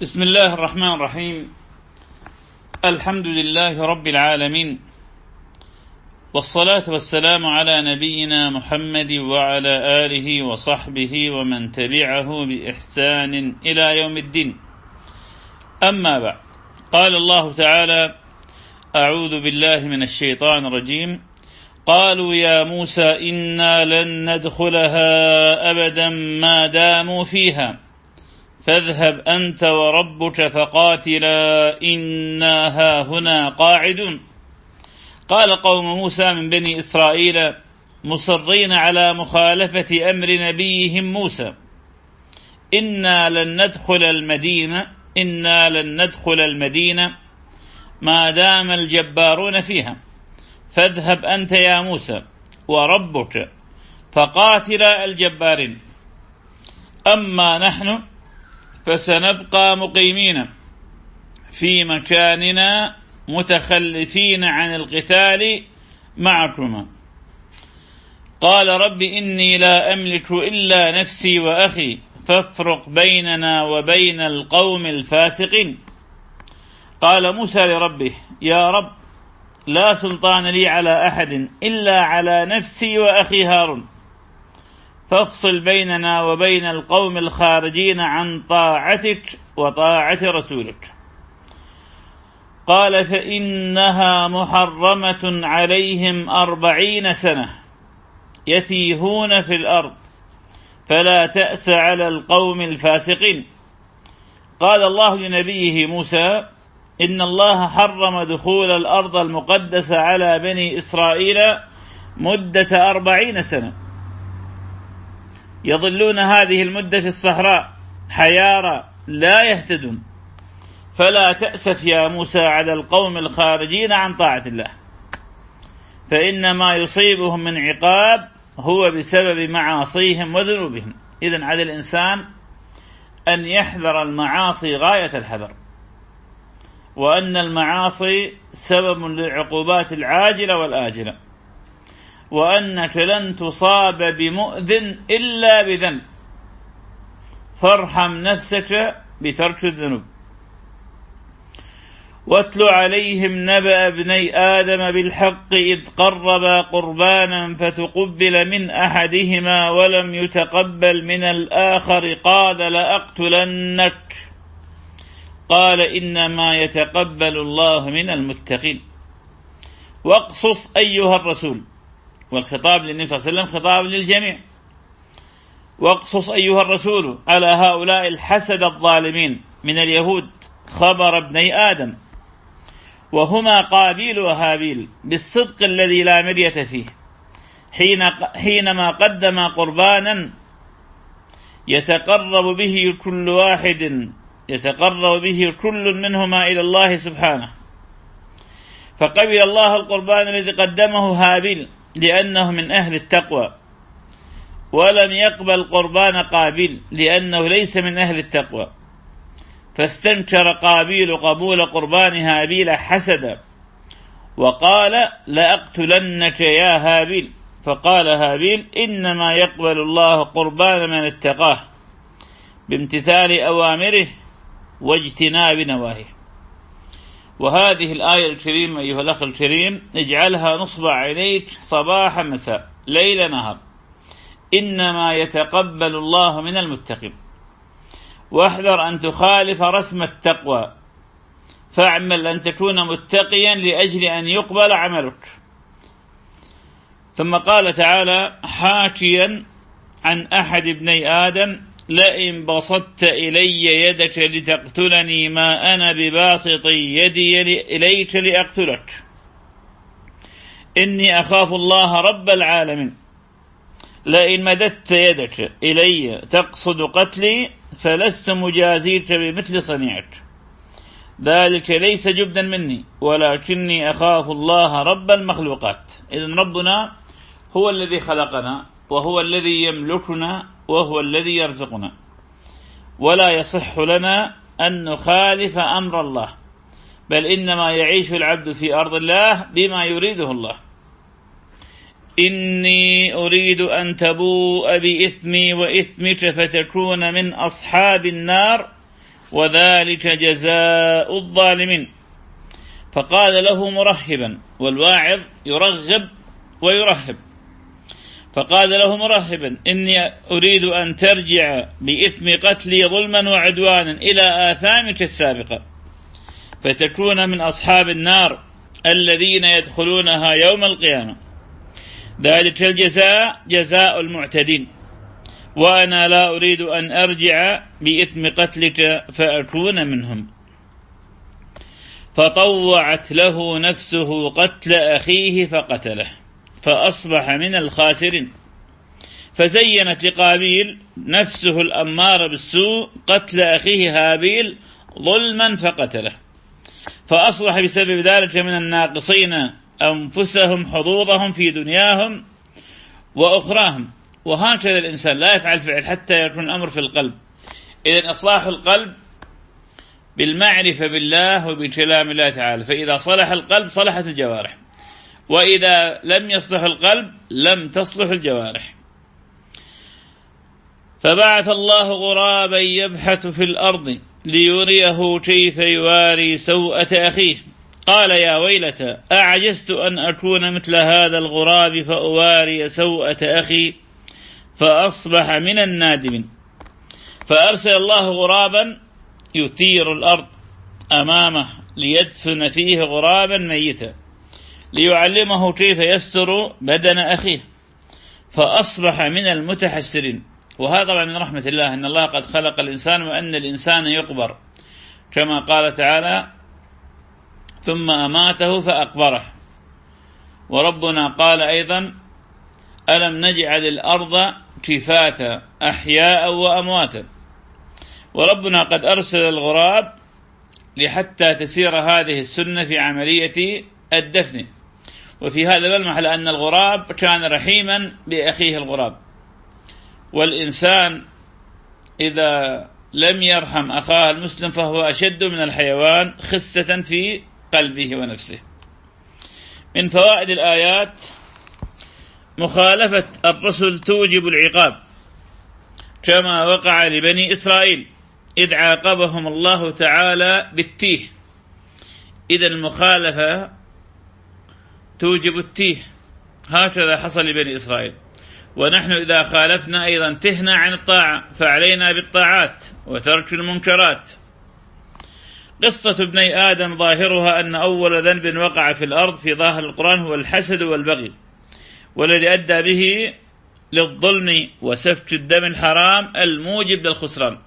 بسم الله الرحمن الرحيم. الحمد لله رب العالمين. والصلاة والسلام على نبينا محمد وعلى آله وصحبه ومن تبعه بإحسان إلى يوم الدين. أما بعد قال الله تعالى أعوذ بالله من الشيطان الرجيم. قالوا يا موسى إنا لن ندخلها أبدا ما داموا فيها. فاذهب أنت وربك فقاتلا إنا هاهنا قاعدون. قال قوم موسى من بني إسرائيل مصرين على مخالفة أمر نبيهم موسى. إنا لن ندخل المدينة إنا لن ندخل المدينة ما دام الجبارون فيها. فاذهب أنت يا موسى وربك فقاتلا الجبارين. أما نحن فسنبقى مقيمين في مكاننا متخلفين عن القتال معكما. قال رب إني لا أملك إلا نفسي وأخي فافرق بيننا وبين القوم الفاسقين. قال موسى لربه يا رب لا سلطان لي على أحد إلا على نفسي وأخي هارون. فافصل بيننا وبين القوم الخارجين عن طاعتك وطاعة رسولك. قال فإنها محرمة عليهم أربعين سنة يتيهون في الأرض فلا تأس على القوم الفاسقين. قال الله لنبيه موسى إن الله حرم دخول الأرض المقدسة على بني إسرائيل مدة أربعين سنة. يظلون هذه المدة في الصحراء حيارى لا يهتدون. فلا تأسف يا موسى على القوم الخارجين عن طاعة الله. فإن ما يصيبهم من عقاب هو بسبب معاصيهم وذنوبهم. إذن على الإنسان أن يحذر المعاصي غاية الحذر. وأن المعاصي سبب للعقوبات العاجلة والآجلة. وأنك لن تصاب بمؤذن إلا بذنب. فارحم نفسك بترك الذنوب. واتل عليهم نبأ ابني آدم بالحق إذ قربا قربانا فتقبل من أحدهما ولم يتقبل من الآخر قال لأقتلنك. قال إنما يتقبل الله من المتقين. واقصص أيها الرسول. والخطاب للنبي صلى الله عليه وسلم خطاب للجميع. واقصص أيها الرسول على هؤلاء الحسد الظالمين من اليهود خبر ابني آدم. وهما قابيل وهابيل بالصدق الذي لا مرية فيه. حين حينما قدم قربانا يتقرب به كل واحد يتقرب به كل منهما إلى الله سبحانه. فقبل الله القربان الذي قدمه هابيل. لأنه من أهل التقوى ولم يقبل قربان قابيل لأنه ليس من أهل التقوى. فاستنكر قابيل قبول قربان هابيل حسدا وقال لأقتلنك يا هابيل. فقال هابيل إنما يقبل الله قربان من اتقاه بامتثال أوامره واجتناب نواهيه. وهذه الآية الكريمة أيها الأخ الكريم اجعلها نصب عينيك صباح مساء ليل نهار. إنما يتقبل الله من المتقين. واحذر أن تخالف رسم التقوى. فاعمل أن تكون متقيا لأجل أن يقبل عملك. ثم قال تعالى حاكيا عن أحد ابني آدم لئن بسطت إلي يدك لتقتلني ما أنا بباسط يدي إليك لأقتلك. إني أخاف الله رب العالمين. لئن مددت يدك إلي تقصد قتلي فلست مجازيك بمثل صنيعك. ذلك ليس جبدا مني ولكني أخاف الله رب المخلوقات. إذن ربنا هو الذي خلقنا وهو الذي يملكنا وهو الذي يرزقنا. ولا يصح لنا أن نخالف أمر الله. بل إنما يعيش العبد في أرض الله بما يريده الله. إني أريد أن تبوء بإثمي وإثمك فتكون من أصحاب النار وذلك جزاء الظالمين. فقال له مرهبا والواعظ يرغب ويرهب. فقال له مرهبا إني أريد أن ترجع بإثم قتلي ظلما وعدوانا إلى آثامك السابقة فتكون من أصحاب النار الذين يدخلونها يوم القيامة. ذلك الجزاء جزاء المعتدين وأنا لا أريد أن أرجع بإثم قتلك فأكون منهم. فطوعت له نفسه قتل أخيه فقتله. فأصبح من الخاسرين. فزينت لقابيل نفسه الأمارة بالسوء قتل أخيه هابيل ظلما فقتله. فأصبح بسبب ذلك من الناقصين أنفسهم حظوظهم في دنياهم وأخراهم. وهكذا الإنسان لا يفعل فعل حتى يكون الأمر في القلب. إذا إصلاح القلب بالمعرفة بالله وبكلام الله تعالى. فإذا صلح القلب صلحت الجوارح. وإذا لم يصلح القلب لم تصلح الجوارح. فبعث الله غرابا يبحث في الأرض ليريه كيف يواري سوءة أخيه. قال يا ويلتى أعجزت أن أكون مثل هذا الغراب فأواري سوءة أخي فأصبح من النادمين. فأرسل الله غرابا يثير الأرض أمامه ليدفن فيه غرابا ميتا. ليعلمه كيف يستر بدن أخيه. فأصبح من المتحسرين. وهذا طبعا من رحمة الله أن الله قد خلق الإنسان وأن الإنسان يقبر. كما قال تعالى ثم أماته فأقبره. وربنا قال أيضا ألم نجعل الأرض كفاتا أحياء وأمواتا. وربنا قد أرسل الغراب لحتى تسير هذه السنة في عملية الدفن. وفي هذا ملمح لأن الغراب كان رحيما بأخيه الغراب. والإنسان إذا لم يرحم أخاه المسلم فهو أشد من الحيوان خسة في قلبه ونفسه. من فوائد الآيات مخالفة الرسل توجب العقاب كما وقع لبني إسرائيل إذ عاقبهم الله تعالى بالتيه. إذا المخالفة توجب التيه. هكذا حصل لبني إسرائيل. ونحن إذا خالفنا أيضا تهنا عن الطاعة فعلينا بالطاعات وترك المنكرات. قصة ابني آدم ظاهرها أن أول ذنب وقع في الأرض في ظاهر القرآن هو الحسد والبغي والذي أدى به للظلم وسفك الدم الحرام الموجب للخسران.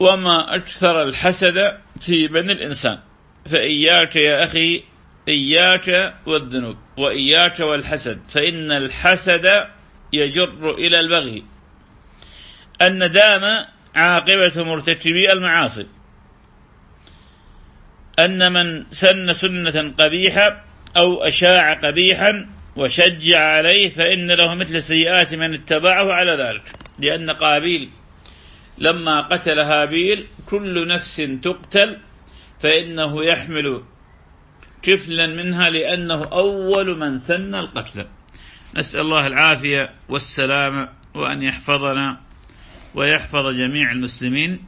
وما أكثر الحسد في بني الإنسان. فإياك يا أخي إياك والذنوب وإياك والحسد فإن الحسد يجر إلى البغي. الندامة عاقبة مرتكبي المعاصي. أن من سن سنة قبيحة أو أشاع قبيحا وشجع عليه فإن له مثل سيئات من اتبعه على ذلك. لأن قابيل لما قتل هابيل كل نفس تقتل فإنه يحمل كفلا منها لأنه أول من سن القتل. نسأل الله العافية والسلامة وأن يحفظنا ويحفظ جميع المسلمين.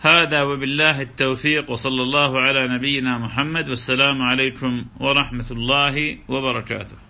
هذا وبالله التوفيق وصلى الله على نبينا محمد والسلام عليكم ورحمة الله وبركاته.